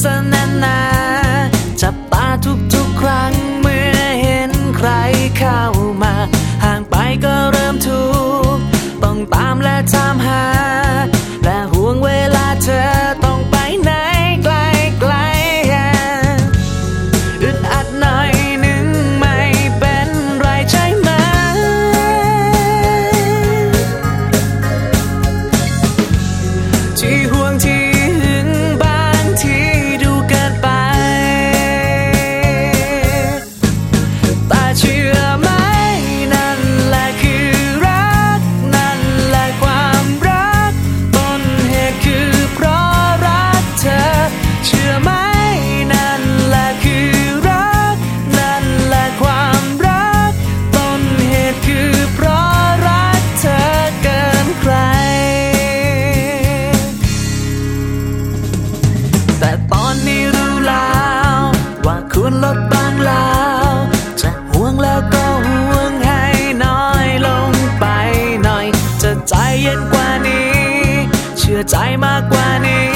เสนานาจับตาทุกๆครั้งเมื่อเห็นใครเข้ามา ห่างไปก็เริ่มทุกข์ต้องตามและตามหา และห่วงเวลาเธอต้องไปไหนไกลไกลอึดอัดหน่อยหนึ่งไม่เป็นไรใช่ไหม ที่หัว ย็นกว่านี้ เชื่อใจมากกว่านี้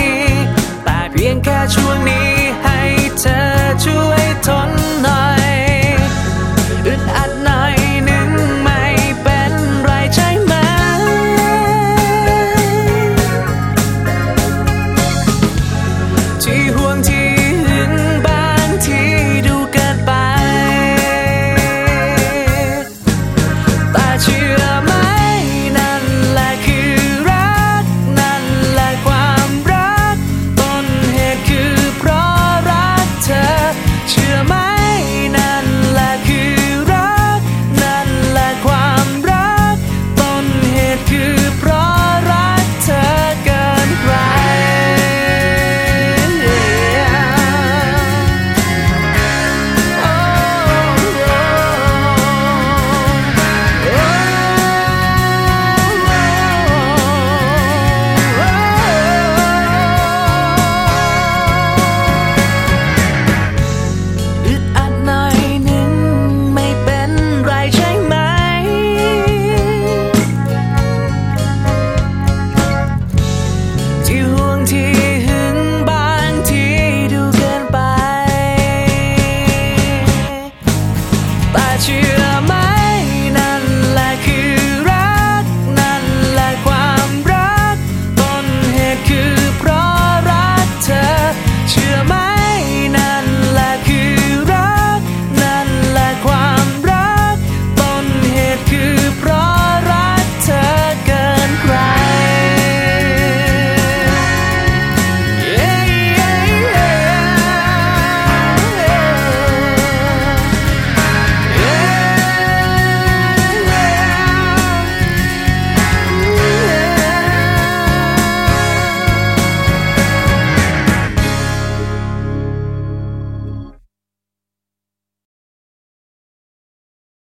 แต่เพียงแค่ช่วงนี้